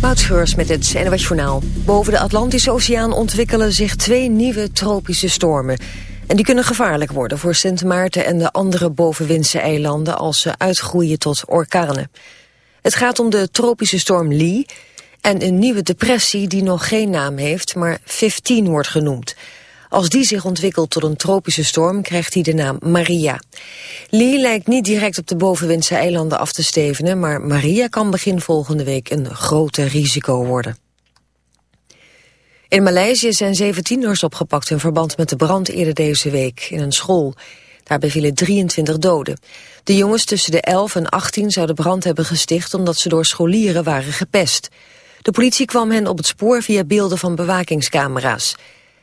Moutscheurs met het NWS Journaal. Boven de Atlantische Oceaan ontwikkelen zich twee nieuwe tropische stormen. En die kunnen gevaarlijk worden voor Sint Maarten en de andere bovenwindse eilanden... als ze uitgroeien tot orkanen. Het gaat om de tropische storm Lee en een nieuwe depressie die nog geen naam heeft... maar 15 wordt genoemd. Als die zich ontwikkelt tot een tropische storm krijgt hij de naam Maria. Lee lijkt niet direct op de bovenwindse eilanden af te stevenen... maar Maria kan begin volgende week een grote risico worden. In Maleisië zijn zeven tieners opgepakt in verband met de brand eerder deze week in een school. Daarbij vielen 23 doden. De jongens tussen de 11 en 18 zouden brand hebben gesticht omdat ze door scholieren waren gepest. De politie kwam hen op het spoor via beelden van bewakingscamera's.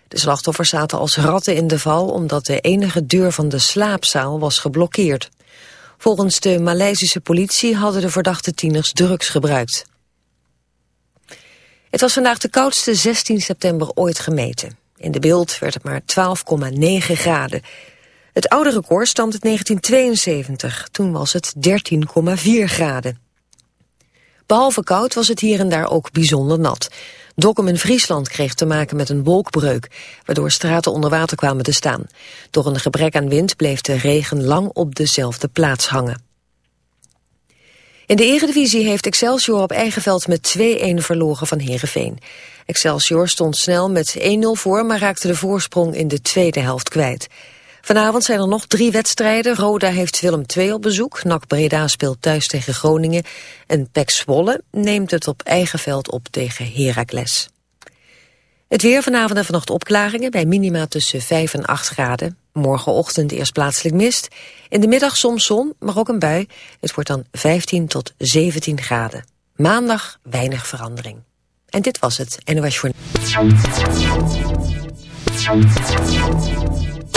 De slachtoffers zaten als ratten in de val omdat de enige deur van de slaapzaal was geblokkeerd. Volgens de Maleisische politie hadden de verdachte tieners drugs gebruikt. Het was vandaag de koudste 16 september ooit gemeten. In de beeld werd het maar 12,9 graden. Het oude record stamt uit 1972. Toen was het 13,4 graden. Behalve koud was het hier en daar ook bijzonder nat. Dokkum in Friesland kreeg te maken met een wolkbreuk, waardoor straten onder water kwamen te staan. Door een gebrek aan wind bleef de regen lang op dezelfde plaats hangen. In de Eredivisie heeft Excelsior op eigen veld met 2-1 verloren van Heerenveen. Excelsior stond snel met 1-0 voor, maar raakte de voorsprong in de tweede helft kwijt. Vanavond zijn er nog drie wedstrijden. Roda heeft Willem II op bezoek. NAC Breda speelt thuis tegen Groningen. En Pek Zwolle neemt het op eigen veld op tegen Heracles. Het weer vanavond en vannacht opklaringen bij minima tussen 5 en 8 graden. Morgenochtend eerst plaatselijk mist. In de middag soms zon, maar ook een bui. Het wordt dan 15 tot 17 graden. Maandag weinig verandering. En dit was het NOS voor.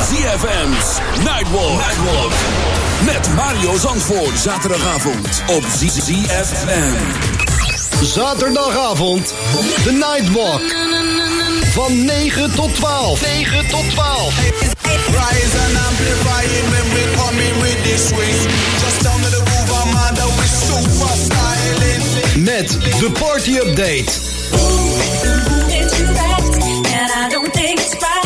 ZFM's Nightwalk. Nightwalk. Met Mario Zandvoort. Zaterdagavond op ZFM. Zaterdagavond. De Nightwalk. Van 9 tot 12. 9 tot 12. Rise and amplifying when we come in with this swing. Just down to the groove, I'm under with super styling. Met de party update.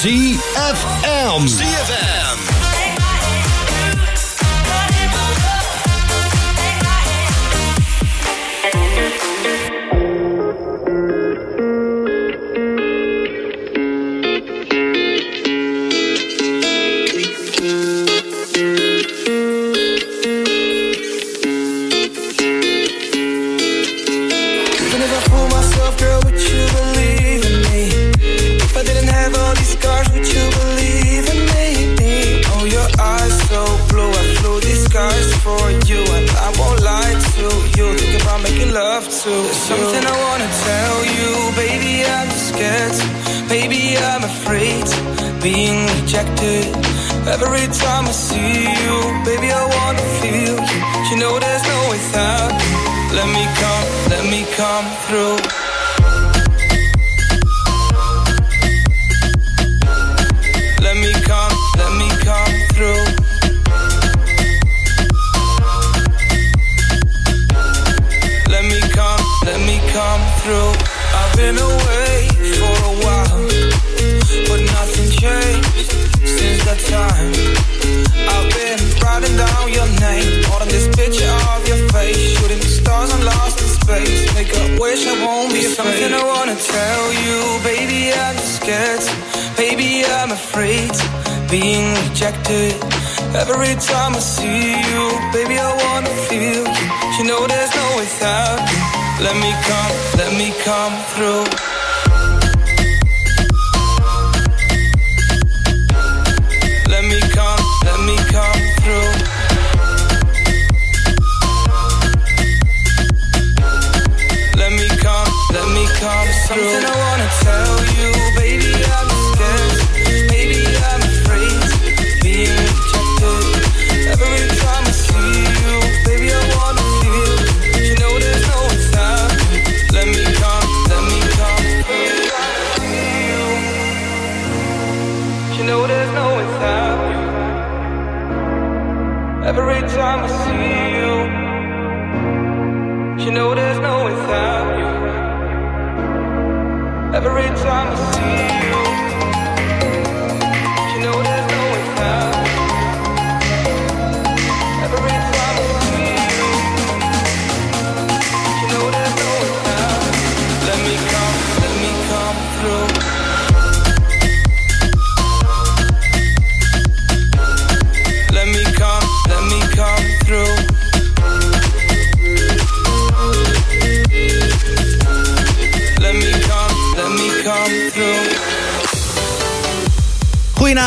ZFM. ZFM. Every time I see you, baby, I wanna feel you. You know there's no without you. Let me come, let me come through. Time. I've been writing down your name, on this picture of your face, shooting stars, I'm lost in space. Make a wish I won't be. Something I wanna tell you, baby, I'm scared. Baby, I'm afraid being rejected. Every time I see you, baby, I wanna feel you. You know there's no without you. Let me come, let me come through. Come through. Something I wanna tell you, baby, I'm scared. Baby, I'm afraid. of Being rejected. Every time I see you, baby, I wanna feel. You know there's no you. Let me come, let me come through. You You know there's no you. Every time I see you. You know there's Every time I see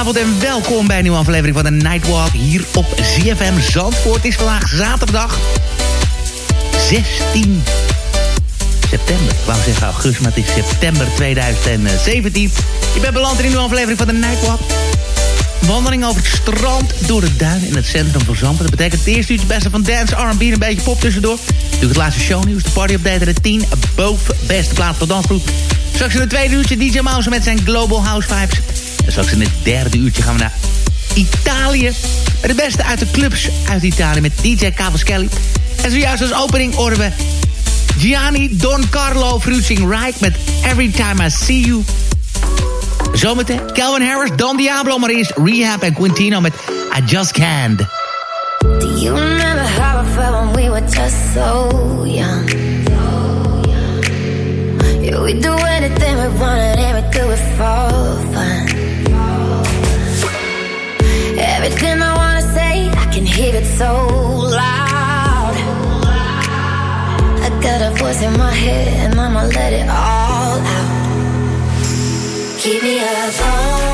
Goedenavond en welkom bij een nieuwe aflevering van de Nightwalk hier op ZFM Zandvoort. Het is vandaag zaterdag 16 september. Ik wou zeggen augustus, maar het is september 2017. Je bent beland in een nieuwe aflevering van de Nightwalk. Wandeling over het strand, door de duin in het centrum van Zandvoort. Dat betekent het eerste uurtje beste van dance, R&B en een beetje pop tussendoor. Natuurlijk het laatste shownieuws, de party update de 10 boven beste plaats van dansgroep. Straks in het tweede uurtje DJ Mouse met zijn Global House Vibes. En straks in het derde uurtje gaan we naar Italië. De beste uit de clubs uit Italië met DJ Cavaschelli. En zojuist als opening horen we Gianni Don Carlo Fruitsing Rijk met Every Time I See You. Zometeen Calvin Harris, Don Diablo, maar eerst Rehab en Quintino met I Just Can't. We were just so young? Yeah, do anything we fun. Everything I wanna say, I can hear it so loud. I got a voice in my head and I'ma let it all out. Keep me up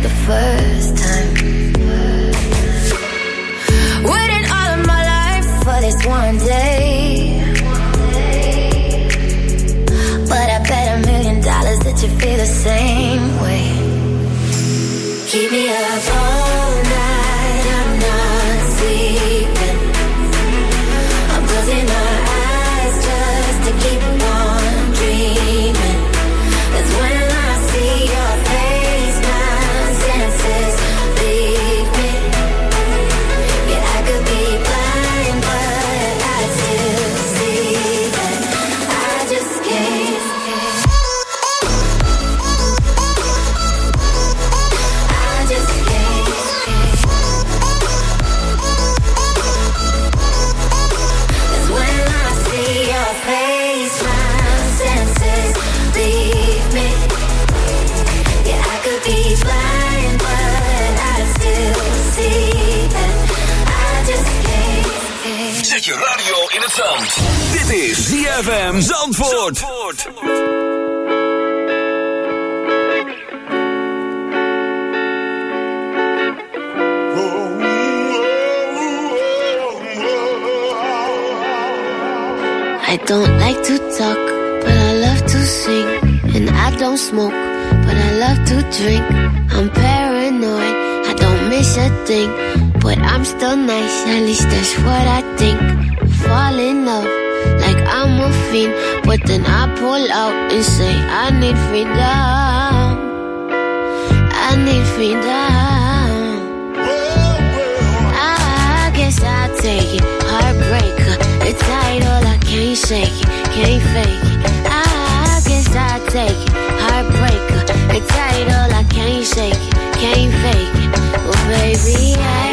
like the first time. Waiting all of my life for this one day. But I bet a million dollars that you feel the same way. Keep me up ZFM Zandvoort. Zandvoort. I don't like to talk, but I love to sing. And I don't smoke, but I love to drink. I'm paranoid, I don't miss a thing. But I'm still nice, at least that's what I think. Fall in love a. But then I pull out and say, I need freedom. I need freedom. I guess I take it. Heartbreaker, the title, I can't shake it, can't fake it. I guess I take it. Heartbreaker, the title, I can't shake it, can't fake it. Well, baby, I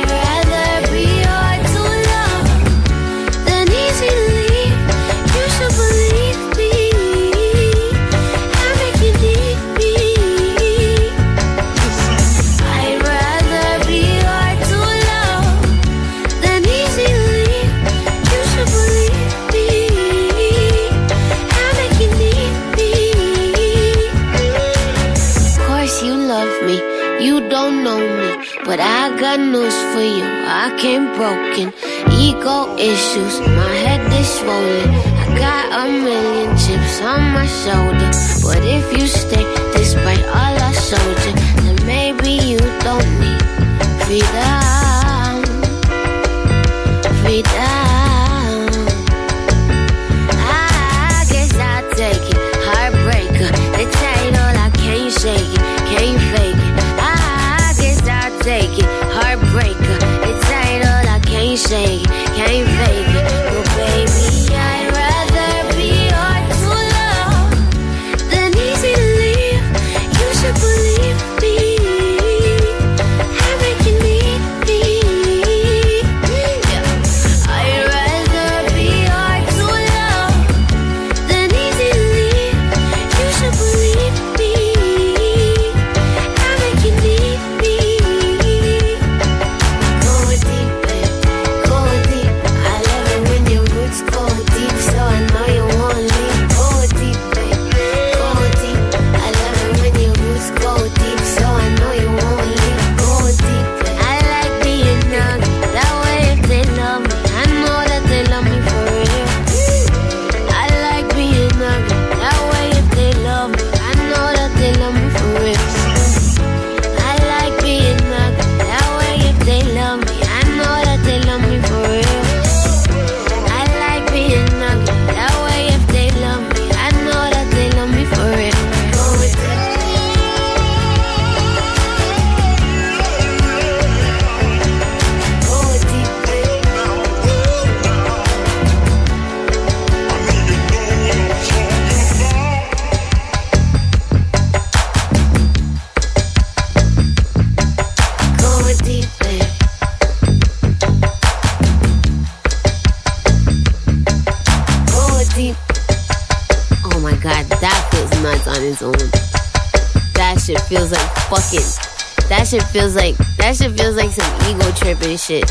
I came broken. Ego issues, my head is swollen. I got a million chips on my shoulder. But if you stay, despite all I sold you, then maybe you don't need freedom. Freedom. 是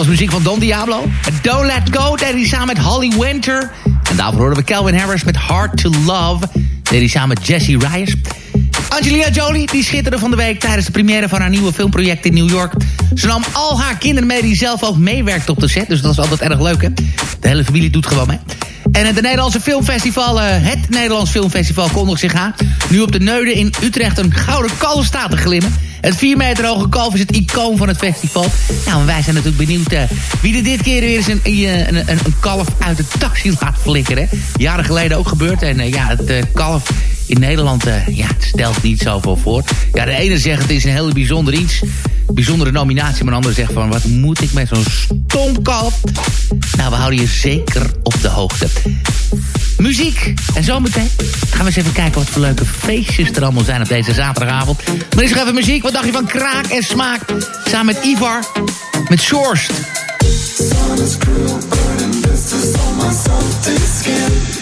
was muziek van Don Diablo. Don't Let Go deed hij samen met Holly Winter. En daarvoor hoorden we Calvin Harris met Hard to Love. Deed hij samen met Jesse Reyes. Angelina Jolie die schitterde van de week tijdens de première van haar nieuwe filmproject in New York. Ze nam al haar kinderen mee die zelf ook meewerkt op de set. Dus dat is altijd erg leuk, hè? De hele familie doet gewoon mee. En het Nederlandse filmfestival, eh, het Nederlands Filmfestival kondigt zich aan. Nu op de Neude in Utrecht een gouden kalf staat te glimmen. Het 4 meter hoge kalf is het icoon van het festival. Nou, wij zijn natuurlijk benieuwd eh, wie er dit keer weer eens een, een, een, kalf uit de taxi laat flikkeren. Jaren geleden ook gebeurd. En eh, ja, het eh, kalf in Nederland ja, het stelt niet zoveel voor. Ja, de ene zegt het is een heel bijzonder iets. Bijzondere nominatie. Maar de andere zegt van wat moet ik met zo'n stom kalf? Nou, we houden je zeker op de hoogte. Muziek. En zometeen gaan we eens even kijken wat voor leuke feestjes er allemaal zijn op deze zaterdagavond. Maar eerst nog even muziek. Wat dacht je van Kraak en Smaak? Samen met Ivar. Met Shorst. All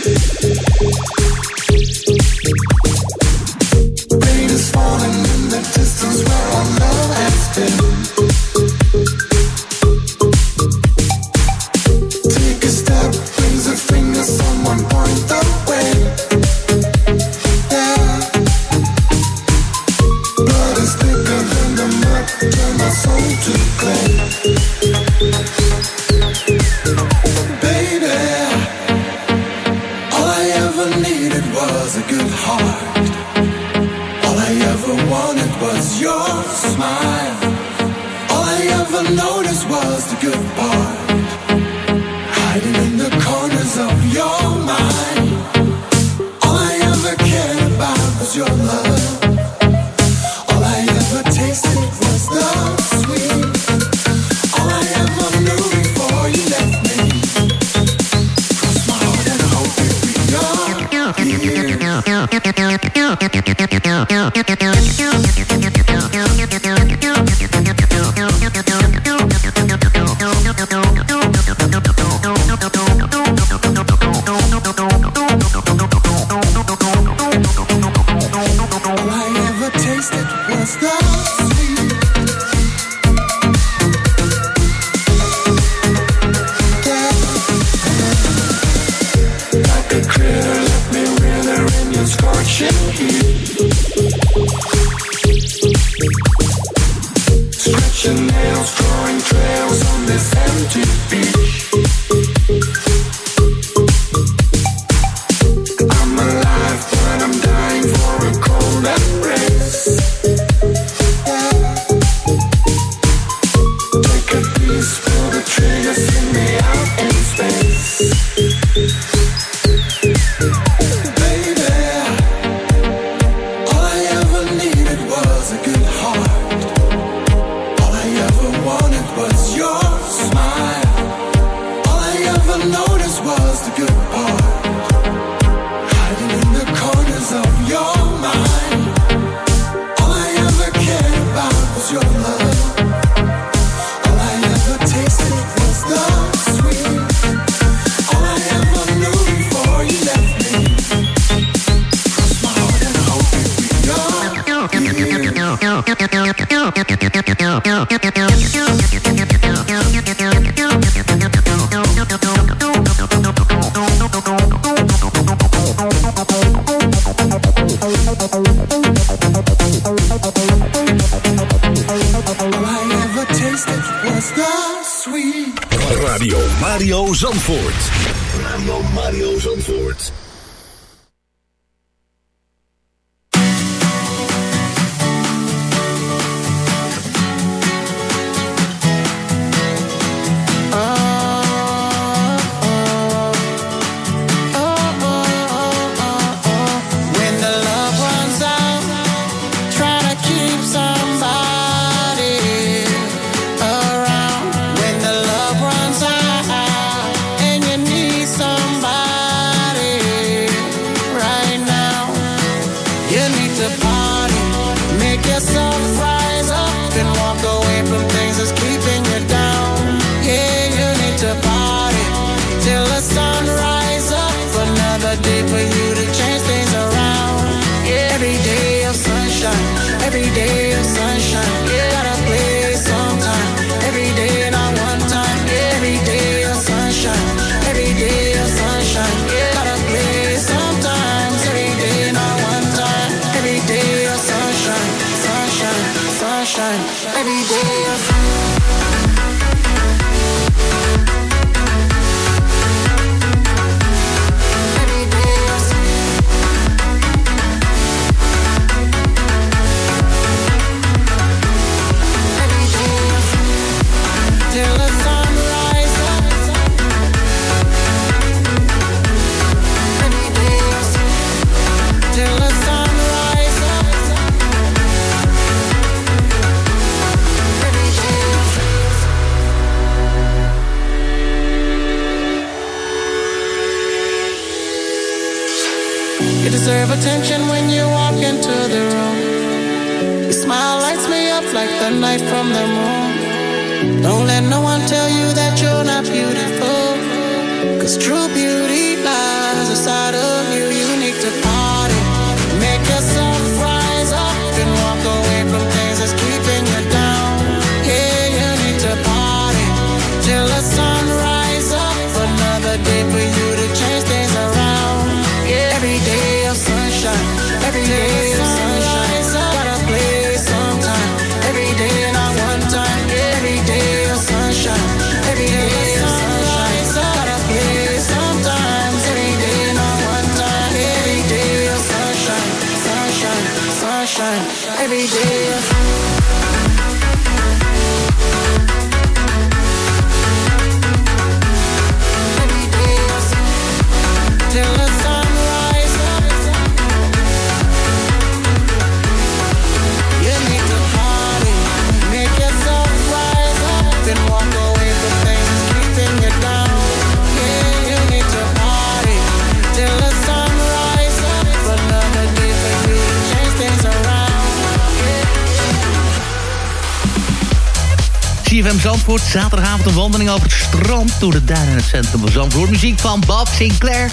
Zaterdagavond een wandeling over het strand... door de duinen in het centrum van Zandvoort. Muziek van Bob Sinclair.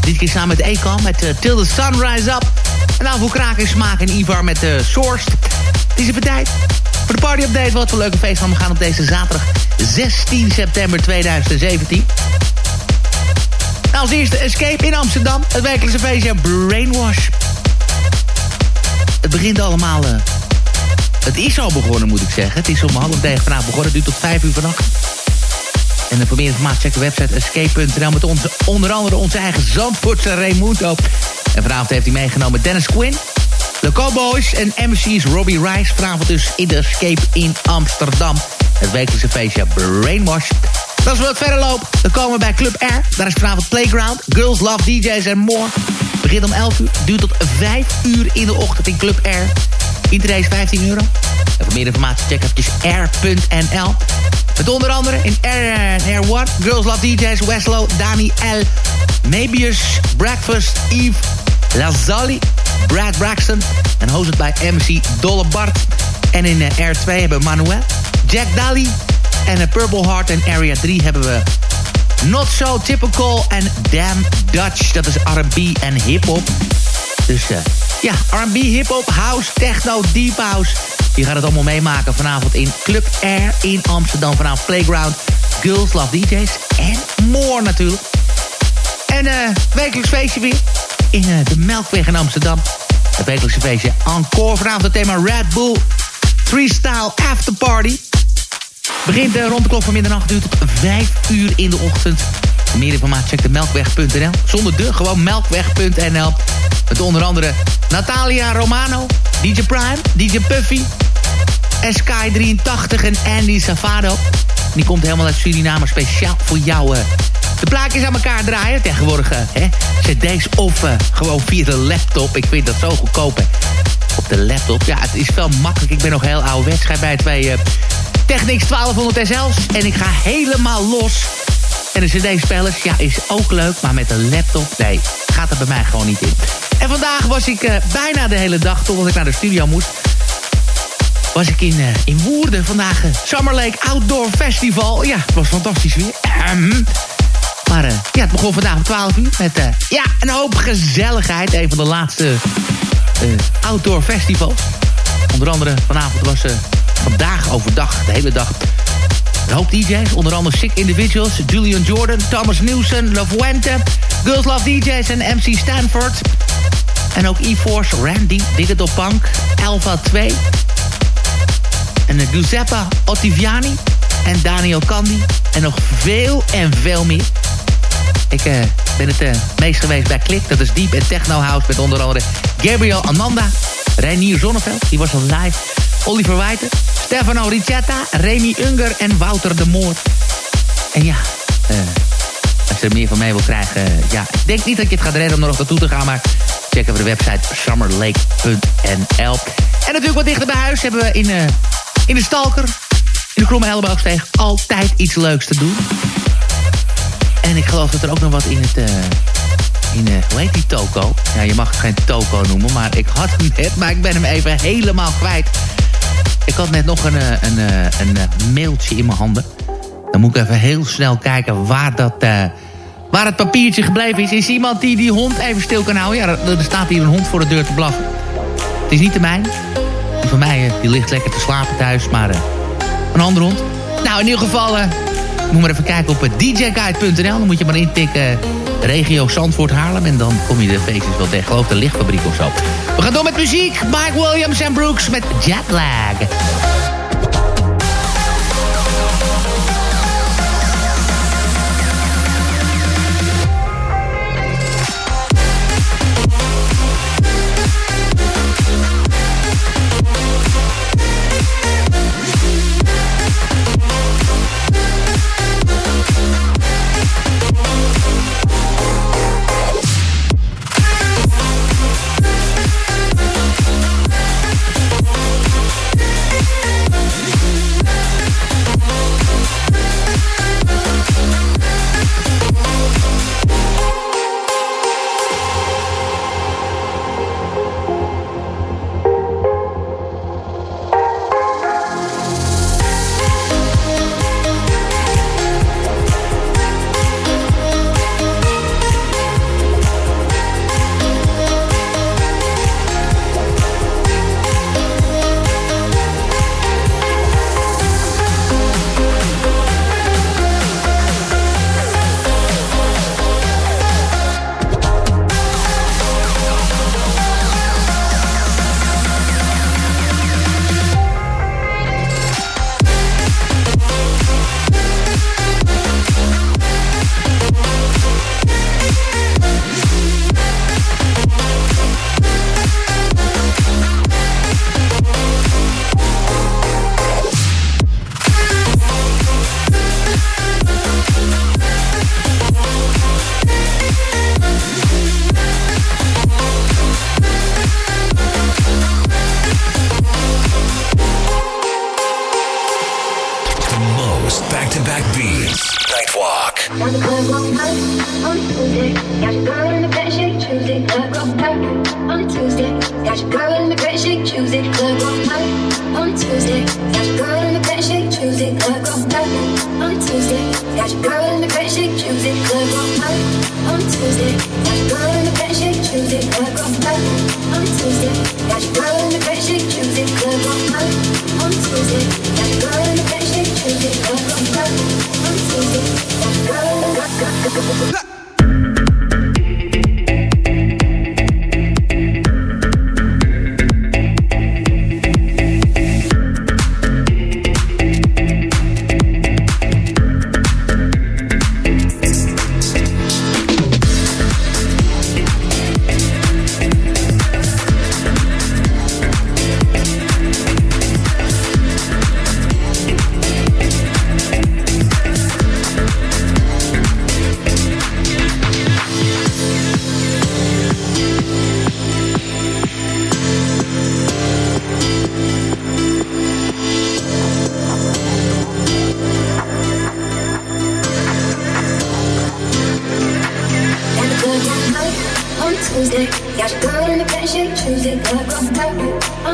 Dit keer samen met Econ met eh, Till the Sun Rise Up. En dan voor kraken smaak en Ivar met de Sourced. Het is even tijd voor de party update. Wat voor leuke feest we gaan op deze zaterdag 16 september 2017. Nou, als eerste Escape in Amsterdam. Het wekelijkse feestje Brainwash. Het begint allemaal... eh, het is al begonnen, moet ik zeggen. Het is om half negen vanavond begonnen. Het duurt tot vijf uur vannacht. En voor meer informatie check de website escape.nl... met onze, onder andere onze eigen Zandvoortse Raimundo. En vanavond heeft hij meegenomen Dennis Quinn... de Cowboys en MC's Robbie Rice. Vanavond dus in de Escape in Amsterdam. Het wekelijkse feestje Brainwash. En als we wat verder lopen, dan komen we bij Club R. Daar is vanavond Playground, Girls Love DJs en more. Begint om 11 uur, duurt tot 5 uur in de ochtend in Club R. Iedereen is 15 euro. En voor meer informatie check even r.nl. Met onder andere in R, R1, Girls Love DJs, Weslow, Dani L, Mabius, Breakfast, Eve, Lazali, Brad Braxton en hosted bij MC Dolle Bart. En in eh, R2 hebben we Manuel, Jack Daly en eh, Purple Heart. En Area 3 hebben we Not So Typical en Damn Dutch. Dat is R&B en hip-hop. Dus eh, ja, R&B, hip-hop, house, techno, deep house. Je gaat het allemaal meemaken vanavond in Club Air in Amsterdam. Vanavond Playground, Girls Love DJ's en more natuurlijk. En eh wekelijks feestje weer in eh, de Melkweg in Amsterdam. Het wekelijkse feestje Encore. Vanavond het thema Red Bull Freestyle After Party. Begint uh, rond de klok van middernacht uur tot 5 uur in de ochtend. Meer informatie check de melkweg.nl. Zonder de, gewoon melkweg.nl. Met onder andere Natalia Romano, DJ Prime, DJ Puffy... Sky83 en Andy Savado. Die komt helemaal uit Suriname speciaal voor jou. Uh, de plaatjes aan elkaar draaien. Tegenwoordig uh, hè, cd's of uh, gewoon via de laptop. Ik vind dat zo goedkoop. Op de laptop. Ja, het is wel makkelijk. Ik ben nog heel ouderwets. Ga bij twee Technics 1200 SL's. En ik ga helemaal los. En de cd-spellers, ja, is ook leuk. Maar met een laptop, nee, gaat er bij mij gewoon niet in. En vandaag was ik bijna de hele dag, totdat ik naar de studio moest was ik in, uh, in Woerden vandaag. Uh, Summer Lake Outdoor Festival. Ja, het was fantastisch weer. maar uh, ja, het begon vandaag om 12 uur met ja, een hoop gezelligheid. Een van de laatste outdoor festivals. Onder andere vanavond was vandaag overdag, de hele dag... Een hoop DJ's, onder andere Sick Individuals, Julian Jordan, Thomas Newson, Love Wente, Girls Love DJ's en MC Stanford. En ook E-Force, Randy, Digital Punk, Alpha 2, en Giuseppe Ottiviani en Daniel Candy. En nog veel en veel meer. Ik uh, ben het uh, meest geweest bij Klik. Dat is Deep en Techno House met onder andere Gabriel Ananda. Reinier Zonneveld, die was al live. Oliver Wijten, Stefano Ricetta, Remy Unger en Wouter de Moor. En ja, uh, als je er meer van mee wil krijgen... ja, ik denk niet dat je het gaat redden om er nog naartoe te gaan... maar check even de website summerlake.nl. En natuurlijk wat dichter bij huis hebben we in in de Stalker, in de Kromme Elleboogsteeg, altijd iets leuks te doen. En ik geloof dat er ook nog wat in het... Uh, in, uh, hoe toko? Ja, je mag het geen toko noemen, maar ik had hem net, maar ik ben hem even helemaal kwijt. Ik had net nog een, eh, een, een, een mailtje in mijn handen. Dan moet ik even heel snel kijken waar dat... waar het papiertje gebleven is. Is iemand die die hond even stil kan houden? Ja, er, staat hier een hond voor de deur te blaffen. Het is niet de mijn. Die van mij die ligt lekker te slapen thuis, maar een andere hond. Nou, in ieder geval, uh, moet maar even kijken op djguide.nl. Dan moet je maar intikken regio Zandvoort Haarlem. En dan kom je de feestjes wel tegen. Geloof de lichtfabriek of zo. We gaan door met muziek. Mike Williams en Brooks met Jetlag.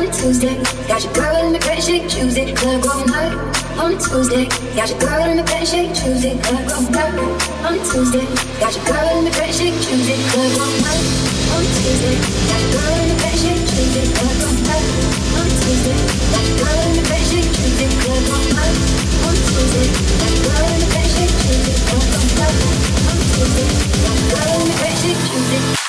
On Tuesday, got your girl in the bed, shake Tuesday, club going night. On Tuesday, got your girl in the bed, shake Tuesday, club going night. On Tuesday, got your girl in the bed, shake Tuesday, club going night. On Tuesday, got your girl in the bed, shake Tuesday, club going night. On Tuesday, got your girl in the bed, shake Tuesday, club going night. On Tuesday, got your girl in the bed, shake Tuesday, club going night. On Tuesday, got your girl in the bed, shake Tuesday.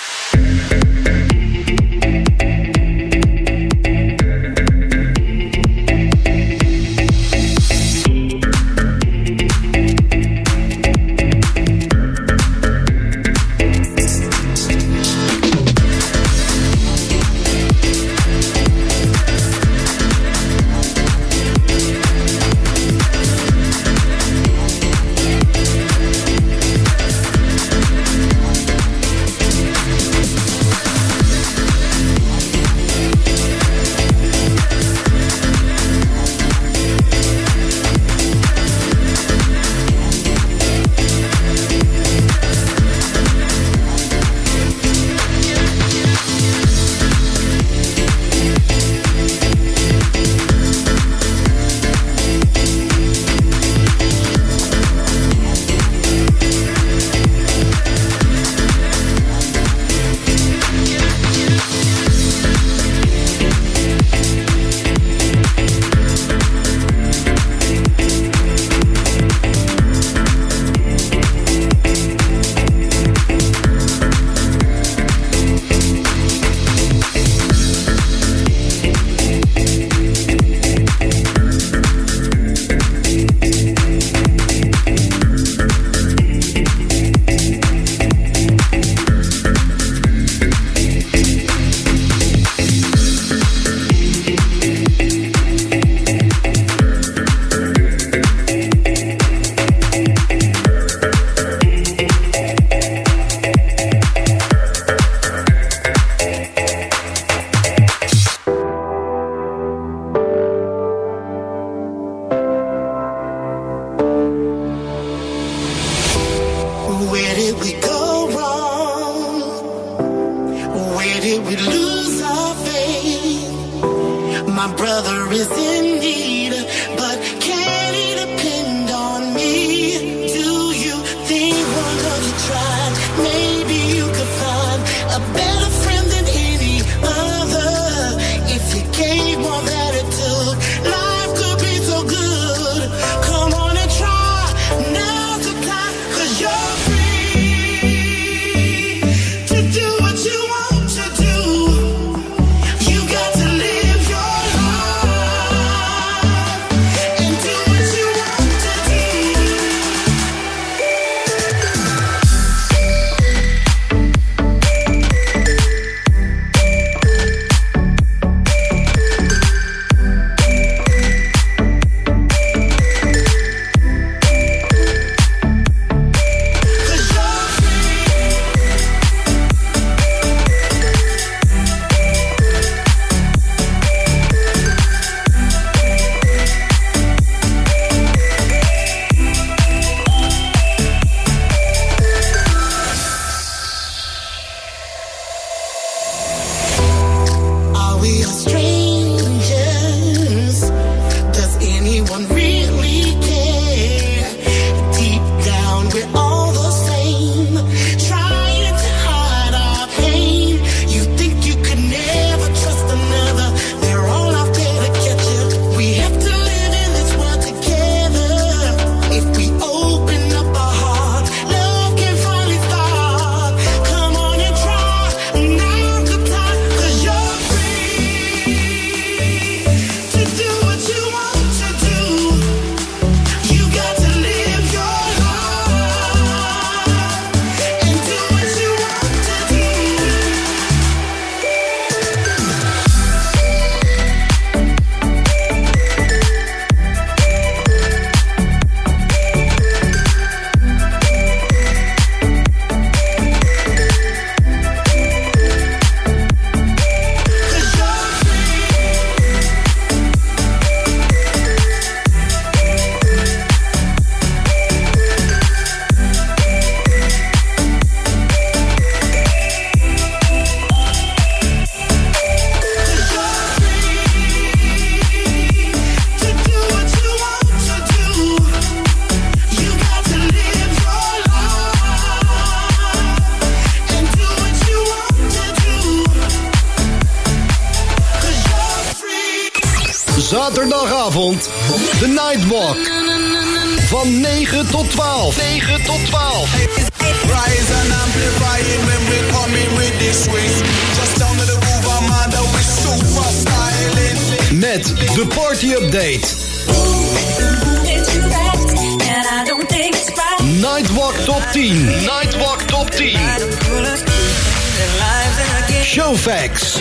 9 tot 12. Rise and amplify it when we come in with this swing. Just down to the groove, I'm under with super styling. Met de party update. Nightwalk top 10. Nightwalk top 10. Showfax.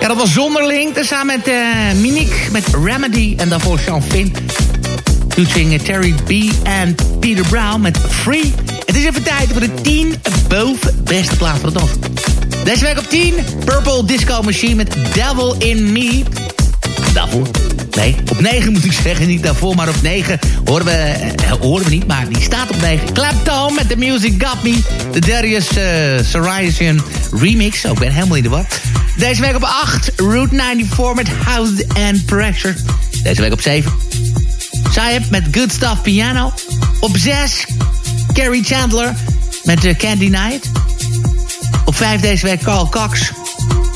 Ja, dat was Zonderling. Tezamen met eh Minique, met Remedy en daarvoor Sean Finn. Featuring Terry B. en Peter Brown met Free. Het is even tijd voor de 10 boven beste plaats van de dag. Deze week op 10, Purple Disco Machine met Devil in Me. Daarvoor. Nee, op 9 moet ik zeggen, niet daarvoor, maar op 9 horen we, eh, we niet, maar die staat op 9. Clapton met The Music Got Me, de Darius uh, remix. Oh, ik ben helemaal in de war. Deze week op 8, Route 94 met House and Pressure. Deze week op 7, Sayeb met Good Stuff Piano. Op 6, Carrie Chandler met uh, Candy Night. Op 5 deze week Carl Cox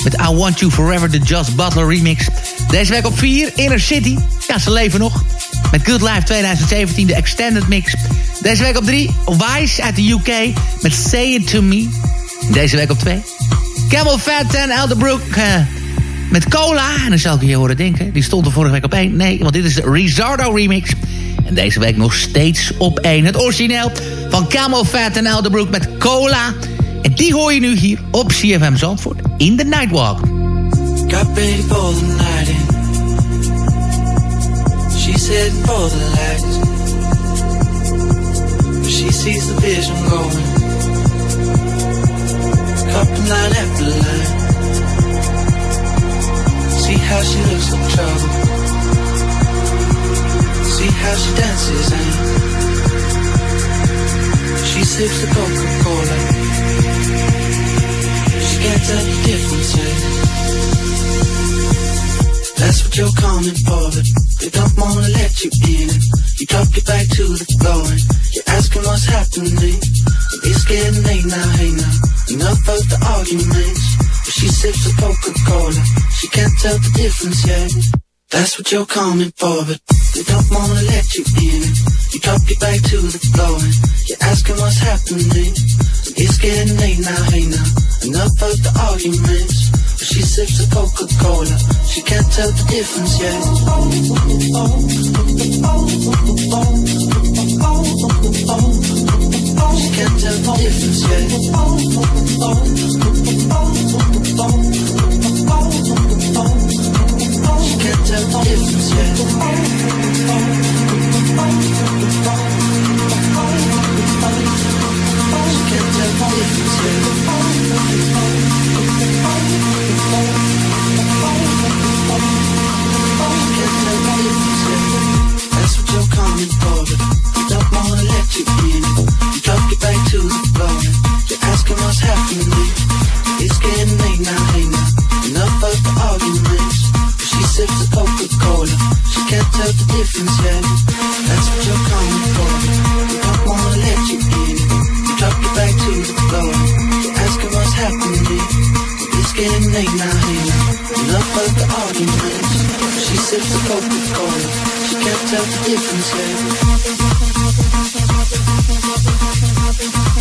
met I Want You Forever, de Just Butler remix. Deze week op 4, Inner City. Ja, ze leven nog. Met Good Life 2017, de extended mix. Deze week op 3, Wise uit de UK met Say It To Me. Deze week op 2, Camel Fat en Elderbrook eh, met Cola. En dan zou ik je horen denken, die stond er vorige week op 1. Nee, want dit is de Risardo remix. En deze week nog steeds op één. Het origineel van Camel Fat en Elderbrook met Cola. En die hoor je nu hier op CFM Zandvoort in de Nightwalk. Got ready for the night in. She's heading for the lights. She sees the vision going. Cupping line after line. See how she looks like trouble. See how she dances and she sips the Coca-Cola. She can't the difference. Eh? That's what you're coming for, but they don't wanna let you in. You drop your back to the floor and you're asking what's happening. It's getting late now, hey now. Enough of the arguments. But she sips the Coca-Cola. She can't tell the difference yet. That's what you're coming for, but they don't wanna let you in. You drop your back to the floor and you're asking what's happening. It's getting late now, hey now. Enough of the arguments. She sips a Coca-Cola. She can't tell the difference yet. She can't tell the difference yet. She can't tell the difference yet. She can't tell the difference yet. You're coming they don't wanna let you in. Drop back to the floor. You're asking what's happening. It's getting late now, hey now. Enough of the arguments. She sips the Coca-Cola. She can't tell the difference. That's what you're coming for. They don't wanna let you in. Drop back to the floor. You're asking what's happening. It's getting late now, now. Enough of the arguments since the hope is. She can't tell the difference, baby.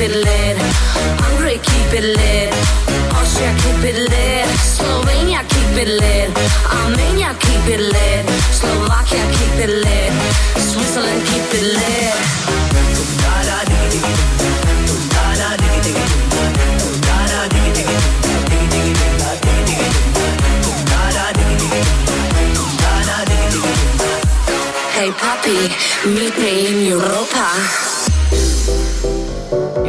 It lit, Hungary keep it lit, Austria keep it lit, Slovenia keep it lit, Armenia keep it lit, Slovakia keep it lit, Switzerland keep it lit. Hey puppy, meet me in Europa.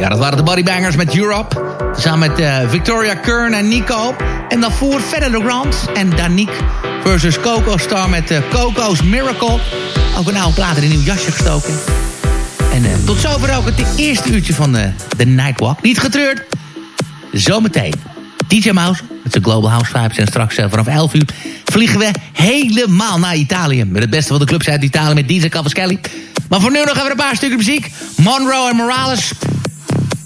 Ja, dat waren de Bodybangers met Europe. Samen met eh, Victoria Kern en Nico. En dan voor verder de Grant en Danique versus Coco Star met eh, Coco's Miracle. Ook een oude plaat in een jasje gestoken. En eh, tot zover ook het eerste uurtje van de, de Nightwalk. Niet getreurd. Zometeen DJ Mouse met zijn Global House Vibes. En straks vanaf 11 uur vliegen we helemaal naar Italië. Met het beste van de clubs uit Italië met DJ Cavaschelli. Maar voor nu nog even een paar stukken muziek. Monroe en Morales.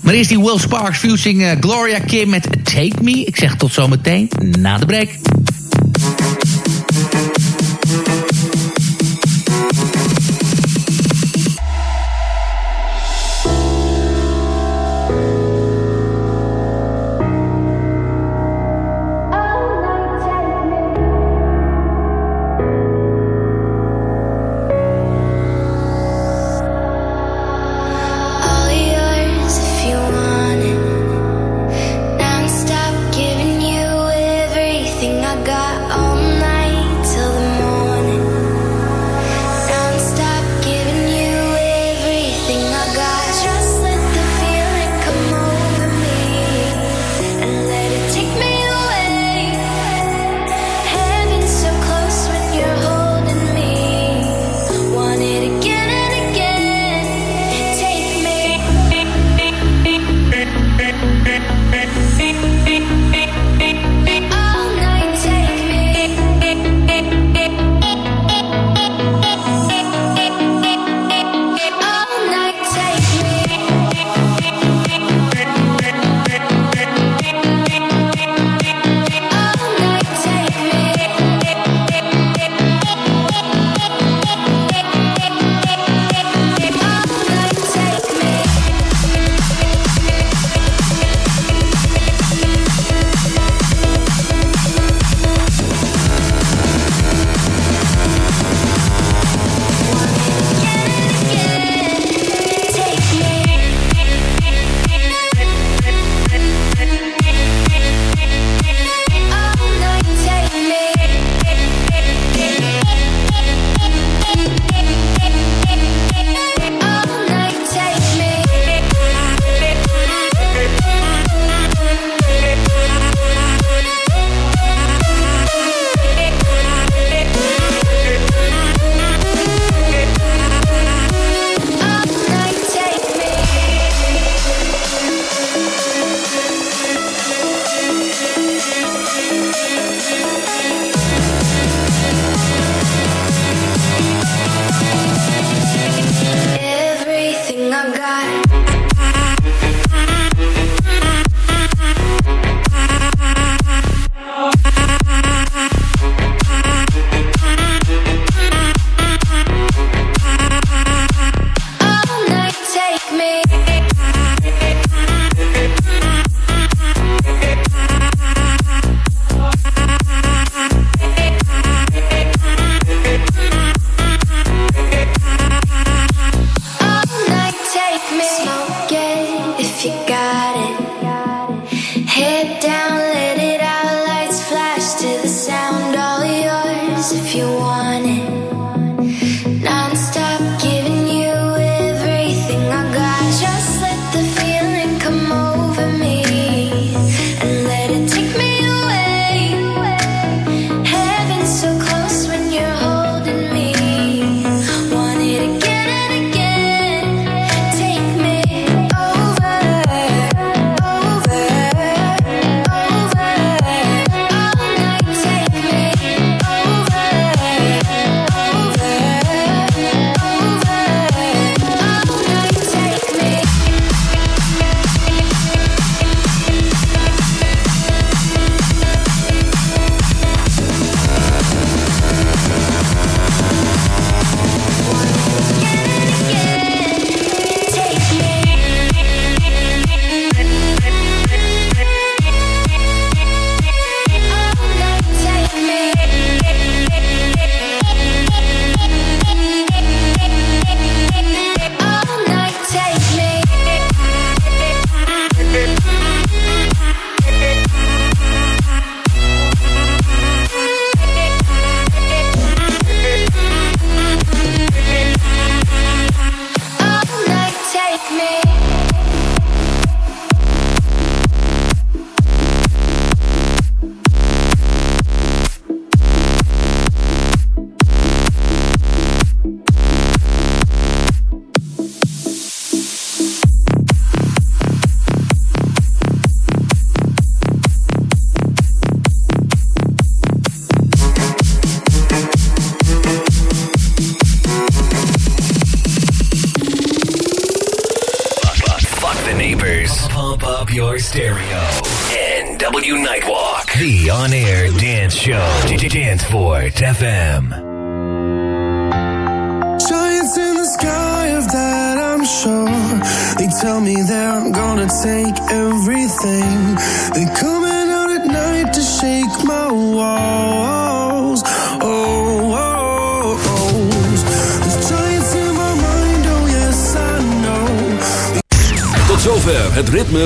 Maar eerst die Will Sparks fusing eh, Gloria Kim met Take Me. Ik zeg tot zometeen na de break.